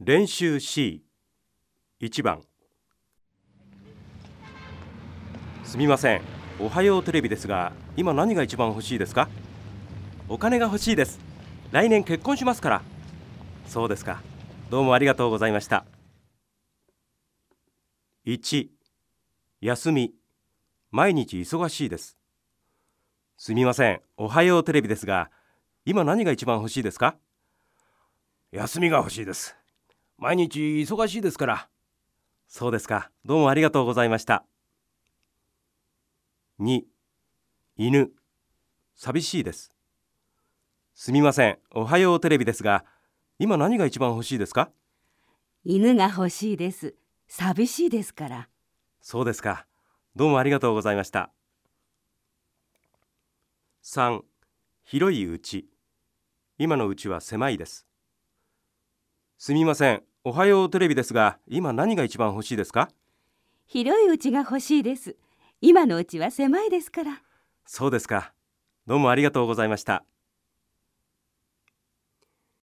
練習 C1 番。すみません。おはようテレビですが今何が一番欲しいですか？お金が欲しいです。来年結婚しますから。そうですか。どうもありがとうございました。1休み。毎日忙しいです。すみません。おはようテレビですが今何が一番欲しいですか？休みが欲しいです。毎日忙しいですから。そうですか。どうもありがとうございました。2犬。寂しいです。すみません。おはようテレビですが今何が一番欲しいですか？犬が欲しいです。寂しいですから。そうですか。どうもありがとうございました。3広い家今の家は狭いです。すみませんおはようテレビですが今何が一番欲しいですか？広い家が欲しいです。今の家は狭いですから。そうですか。どうもありがとうございました